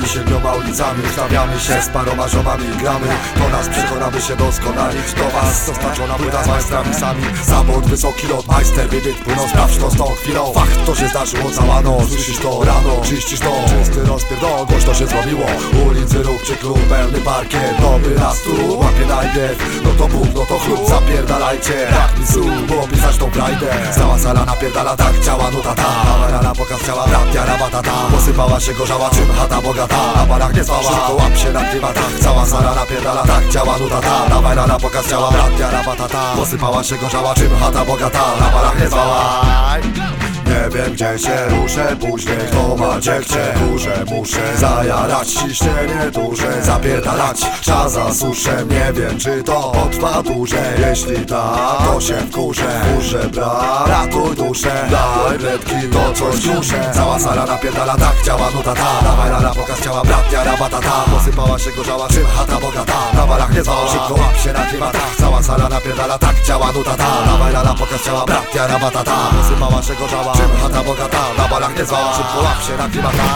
Nami siedmioma ulicami Stawiamy się z paroma ziomami Gramy, do nas przekonamy się doskonalić Do was zostaczona płyta z majstrami sami. Zawód, wysoki lot, majster, wybieg Płyną, sprawdź to z tą chwilą. Fakt, to się zdarzyło cała noc Słyszysz to rano, czyścisz to. Czysty rozpierdol, głośno się zrobiło. Ulicy, róg czy klub, pełny parkiet Nowy raz tu, łapie najpierw. No to Bóg, no to chlub, zapierdalajcie. Jak mi słów, było pisać tą frajdę. Cała sala napierdala, tak działa nuta ta. Rana pokaz ciała, brat, jara, batata Posypała się gorzała, czym chata bogata Na barach nie spała, szybko łap się na klimatach Cała sala napierdala, tak działa nuta ta. Dawaj rana pokaz ciała, brat, batata Posypała się gorzała, czym chata bogata Na barach nie spała wiem gdzie się ruszę później Kto ma dziewczę Kurze muszę zajarać Ciśnienie duże Zapierdalać. Czas zasuszę Nie wiem czy to potrwa dłużej Jeśli tak to się wkurzę. Kurzę brak Ratuj duszę. Daj bredki to coś kuszę Cała sala napierdala Tak działa nuta ta. Dawaj rana pokaz ciała Brat jara batata Posypała się gorzała Czym chata bogata. Na barach nie zwała. Szybko łap się na klimatach Cała sala napierdala Tak działa nuta ta. Dawaj rana pokaz ciała Brat jara batata Posypała się gorzała Czym chata bogata Na barach nie zwała Szybko na